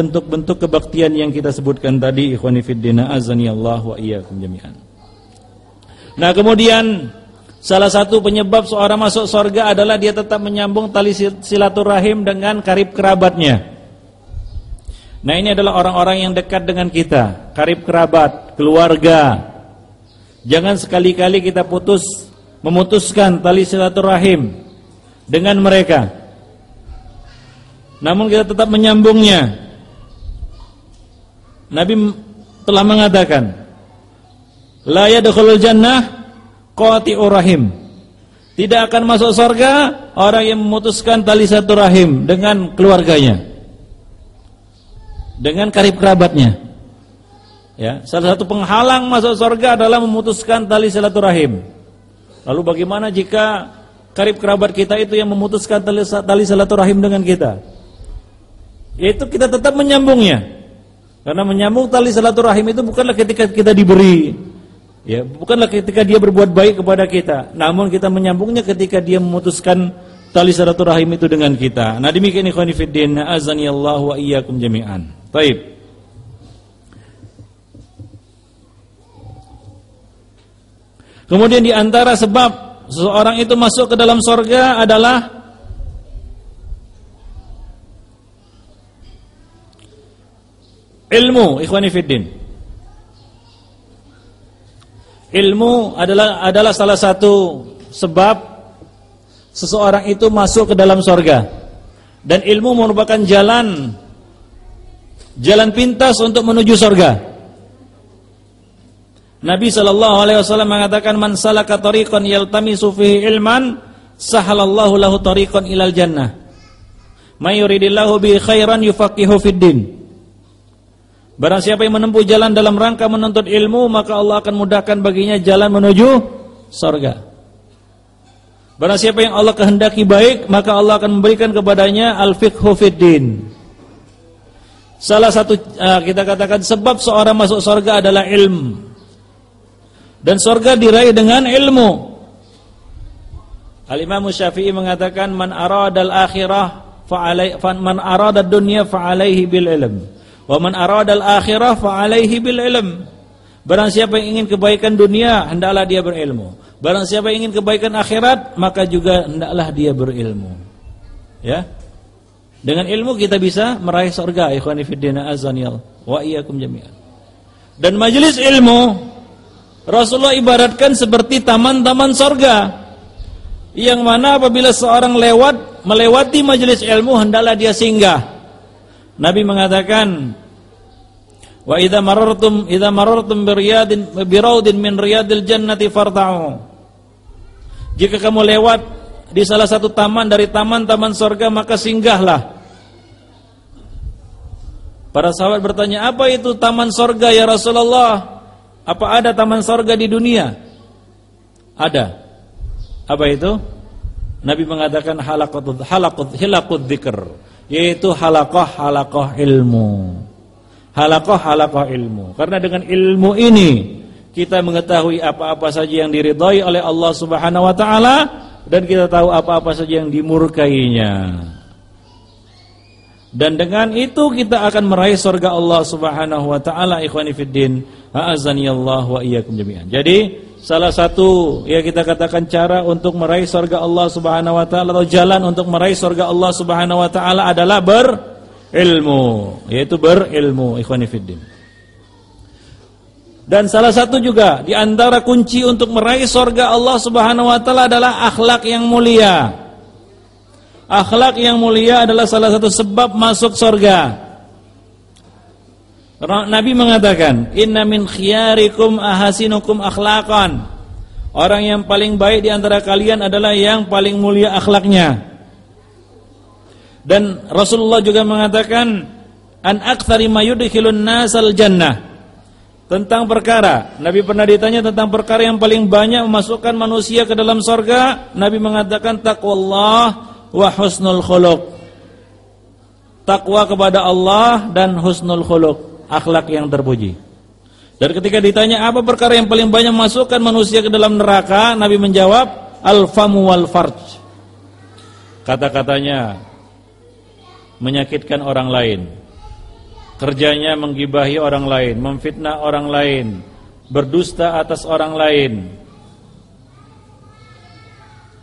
bentuk-bentuk kebaktian yang kita sebutkan tadi ikhwani fiddina azani Allah wa iyyakum jami'an. Nah, kemudian salah satu penyebab seorang masuk surga adalah dia tetap menyambung tali silaturahim dengan karib kerabatnya. Nah, ini adalah orang-orang yang dekat dengan kita, karib kerabat, keluarga. Jangan sekali-kali kita putus memutuskan tali silaturahim dengan mereka. Namun kita tetap menyambungnya. Nabi telah mengatakan, la yadkhulul jannah qati'ur rahim. Tidak akan masuk surga orang yang memutuskan tali satu rahim dengan keluarganya. Dengan karib kerabatnya. Ya, salah satu penghalang masuk surga adalah memutuskan tali silaturahim. Lalu bagaimana jika karib kerabat kita itu yang memutuskan tali, tali silaturahim dengan kita? Yaitu kita tetap menyambungnya. Karena menyambung tali silaturahim itu bukanlah ketika kita diberi ya, bukanlah ketika dia berbuat baik kepada kita, namun kita menyambungnya ketika dia memutuskan tali silaturahim itu dengan kita. Nah, demikian ikhwan fillah, azani Allah wa iyyakum jami'an. Baik. Kemudian di antara sebab seseorang itu masuk ke dalam sorga adalah Ilmu, ikhwani fiddin. Ilmu adalah adalah salah satu sebab seseorang itu masuk ke dalam sorga. Dan ilmu merupakan jalan jalan pintas untuk menuju sorga. Nabi sallallahu alaihi wasallam mengatakan man salaka tariqan yaltamisu fihi ilman sahalallahu lahu tariqan ilal jannah. May yuridillahu bi khairan yufaqihu fid din. Barang siapa yang menempuh jalan dalam rangka menuntut ilmu, maka Allah akan mudahkan baginya jalan menuju sorga. Barang siapa yang Allah kehendaki baik, maka Allah akan memberikan kepadanya al-fiqhu fiddin. Salah satu uh, kita katakan sebab seorang masuk sorga adalah ilmu. Dan sorga diraih dengan ilmu. Al-Imam Syafi'i mengatakan man aradal akhirah fa'alai man aradad dunya fa'alaihi bil ilm. Wa man aradal akhirah fa alaihi bil ilm. Barang siapa yang ingin kebaikan dunia, hendaklah dia berilmu. Barang siapa yang ingin kebaikan akhirat, maka juga hendaklah dia berilmu. Ya. Dengan ilmu kita bisa meraih surga, ikhwani fiddina azaniyal wa iyyakum jami'an. Dan majelis ilmu Rasulullah ibaratkan seperti taman-taman surga. Yang mana apabila seorang lewat melewati majelis ilmu hendaklah dia singgah. Nabi mengatakan Wa idza marartum idza marartum bi riyadin bi raudin min riyadil jannati farta'u. Jika kamu lewat di salah satu taman dari taman-taman surga maka singgahlah. Para sahabat bertanya, "Apa itu taman surga ya Rasulullah? Apa ada taman surga di dunia?" Ada. Apa itu? Nabi mengatakan halaqatul halaqut hilaqud dzikr yaitu halakoh-halakoh ilmu. Halakoh-halakoh ilmu. Karena dengan ilmu ini kita mengetahui apa-apa saja yang diridhai oleh Allah Subhanahu wa taala dan kita tahu apa-apa saja yang dimurkainya. Dan dengan itu kita akan meraih surga Allah Subhanahu wa taala ikhwani fiddin. Allah wa iyyakum jami'an. Jadi salah satu ya kita katakan cara untuk meraih surga Allah Subhanahu wa taala atau jalan untuk meraih surga Allah Subhanahu wa taala adalah berilmu, yaitu berilmu ikhwani fiddin. Dan salah satu juga di antara kunci untuk meraih surga Allah Subhanahu wa taala adalah akhlak yang mulia. Akhlak yang mulia adalah salah satu sebab masuk surga. Nabi mengatakan, "Inna min khiyarikum ahasinukum akhlaqan." Orang yang paling baik di antara kalian adalah yang paling mulia akhlaknya. Dan Rasulullah juga mengatakan, "An aktsari ma yudkhilun nasal jannah." Tentang perkara, Nabi pernah ditanya tentang perkara yang paling banyak memasukkan manusia ke dalam sorga. Nabi mengatakan taqwallah wa husnul khuluq. Takwa kepada Allah dan husnul khuluq akhlak yang terpuji. Dan ketika ditanya apa perkara yang paling banyak masukkan manusia ke dalam neraka, Nabi menjawab al-famu wal farj. Kata-katanya menyakitkan orang lain. kerjanya menggibahi orang lain, memfitnah orang lain, berdusta atas orang lain,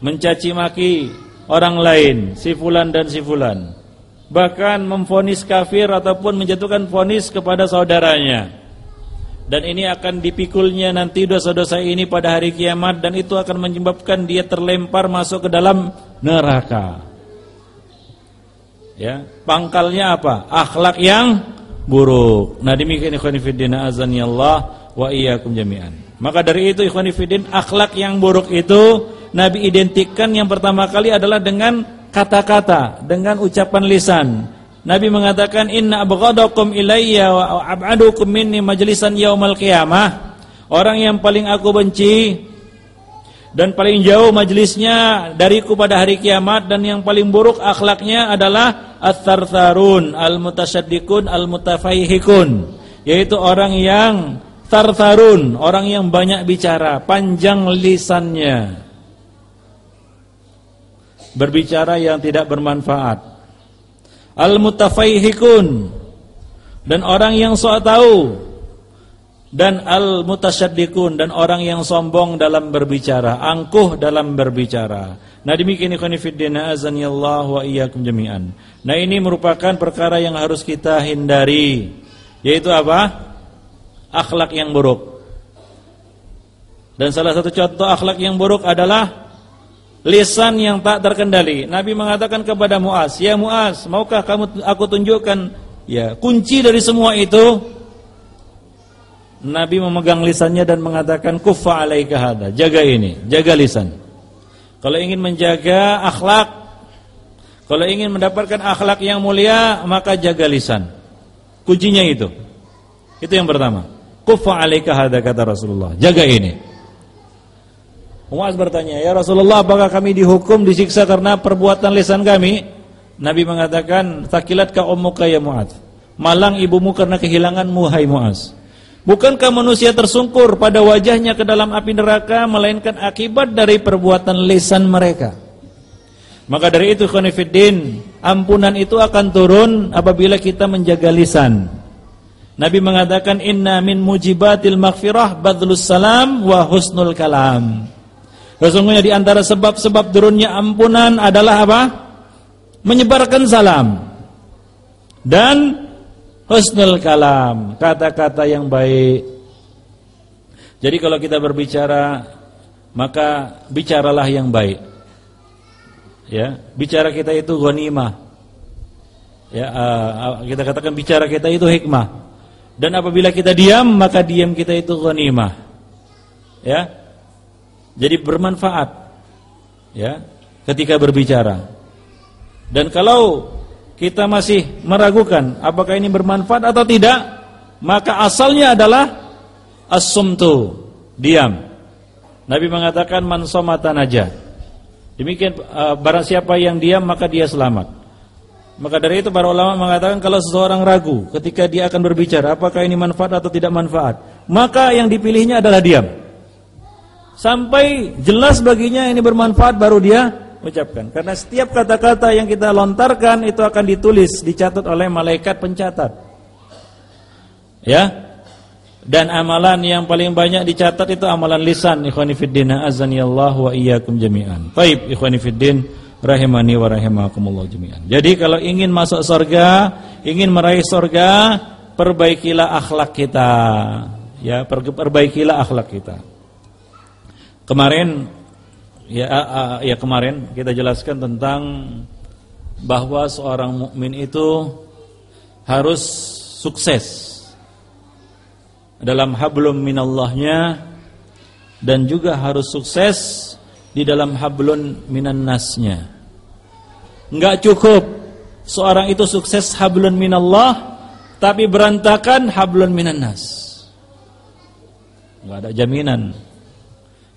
mencaci maki orang lain, si fulan dan si fulan. Bahkan memfonis kafir ataupun menjatuhkan fonis kepada saudaranya. Dan ini akan dipikulnya nanti dosa-dosa ini pada hari kiamat dan itu akan menyebabkan dia terlempar masuk ke dalam neraka. Ya, pangkalnya apa? Akhlak yang buruk. Nah, demikian ikhwan fillah azani Allah wa iyyakum jami'an. Maka dari itu ikhwan fillah akhlak yang buruk itu Nabi identikkan yang pertama kali adalah dengan kata-kata, dengan ucapan lisan. Nabi mengatakan inna abghadakum ilayya wa ab'adukum minni majlisan yaumal qiyamah. Orang yang paling aku benci dan paling jauh majlisnya dariku pada hari kiamat dan yang paling buruk akhlaknya adalah at-tartharun al-mutasyaddiqun al-mutafahihikun yaitu orang yang tartharun, orang yang banyak bicara, panjang lisannya. Berbicara yang tidak bermanfaat. Al-mutafaihikun dan orang yang sok tahu dan al-mutasyaddiqun dan orang yang sombong dalam berbicara, angkuh dalam berbicara. Nah demikian ikhwan fillah Allah wa iyyakum jami'an. Nah ini merupakan perkara yang harus kita hindari yaitu apa? Akhlak yang buruk. Dan salah satu contoh akhlak yang buruk adalah lisan yang tak terkendali. Nabi mengatakan kepada Muaz, "Ya Muaz, maukah kamu aku tunjukkan ya kunci dari semua itu?" Nabi memegang lisannya dan mengatakan, "Kuffa 'alaika hada." Jaga ini, jaga lisan. Kalau ingin menjaga akhlak, kalau ingin mendapatkan akhlak yang mulia, maka jaga lisan. Kuncinya itu. Itu yang pertama. Kuffa 'alaika hada kata Rasulullah. Jaga ini. Muaz bertanya, "Ya Rasulullah, apakah kami dihukum disiksa karena perbuatan lisan kami?" Nabi mengatakan, "Takilat ka ummuka ya Muaz." Malang ibumu karena kehilanganmu hai Muaz. Bukankah manusia tersungkur pada wajahnya ke dalam api neraka melainkan akibat dari perbuatan lisan mereka? Maka dari itu khonifuddin, ampunan itu akan turun apabila kita menjaga lisan. Nabi mengatakan inna min mujibatil maghfirah badlus salam wa husnul kalam. Sesungguhnya di antara sebab-sebab turunnya ampunan adalah apa? Menyebarkan salam dan husnul kalam, kata-kata yang baik. Jadi kalau kita berbicara maka bicaralah yang baik. Ya, bicara kita itu ghanimah. Ya, uh, kita katakan bicara kita itu hikmah. Dan apabila kita diam, maka diam kita itu ghanimah. Ya, jadi bermanfaat ya ketika berbicara. Dan kalau kita masih meragukan apakah ini bermanfaat atau tidak, maka asalnya adalah as-sumtu, diam. Nabi mengatakan man somata najah. Demikian uh, barang siapa yang diam maka dia selamat. Maka dari itu para ulama mengatakan kalau seseorang ragu ketika dia akan berbicara apakah ini manfaat atau tidak manfaat, maka yang dipilihnya adalah diam sampai jelas baginya ini bermanfaat baru dia ucapkan. Karena setiap kata-kata yang kita lontarkan itu akan ditulis, dicatat oleh malaikat pencatat. Ya. Dan amalan yang paling banyak dicatat itu amalan lisan ikhwani fiddin Allah wa iyyakum jami'an. Baik ikhwani fiddin rahimani wa rahimakumullah jami'an. Jadi kalau ingin masuk surga, ingin meraih surga, perbaikilah akhlak kita. Ya, perbaikilah akhlak kita. Kemarin ya ya kemarin kita jelaskan tentang bahwa seorang mukmin itu harus sukses dalam hablum minallahnya dan juga harus sukses di dalam hablun minan nasnya. Enggak cukup seorang itu sukses hablun minallah tapi berantakan hablun minan nas. Enggak ada jaminan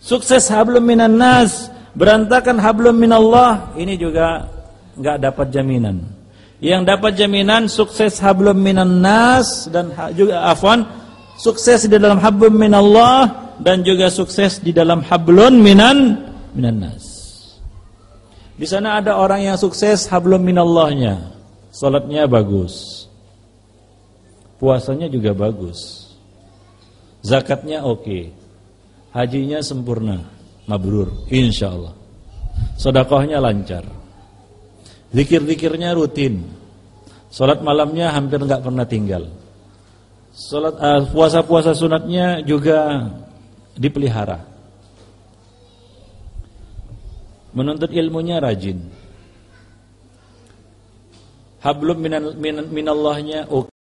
Sukses hablum minan nas, berantakan hablum minallah, ini juga enggak dapat jaminan. Yang dapat jaminan sukses hablum minan nas dan juga afwan, sukses di dalam hablum minallah dan juga sukses di dalam hablun minan minan nas. Di sana ada orang yang sukses hablum minallahnya. Salatnya bagus. puasanya juga bagus, zakatnya oke, hajinya sempurna, mabrur, insya Allah. Sodakohnya lancar, zikir-zikirnya rutin, sholat malamnya hampir nggak pernah tinggal, sholat uh, puasa-puasa sunatnya juga dipelihara, menuntut ilmunya rajin, hablum minallahnya oke.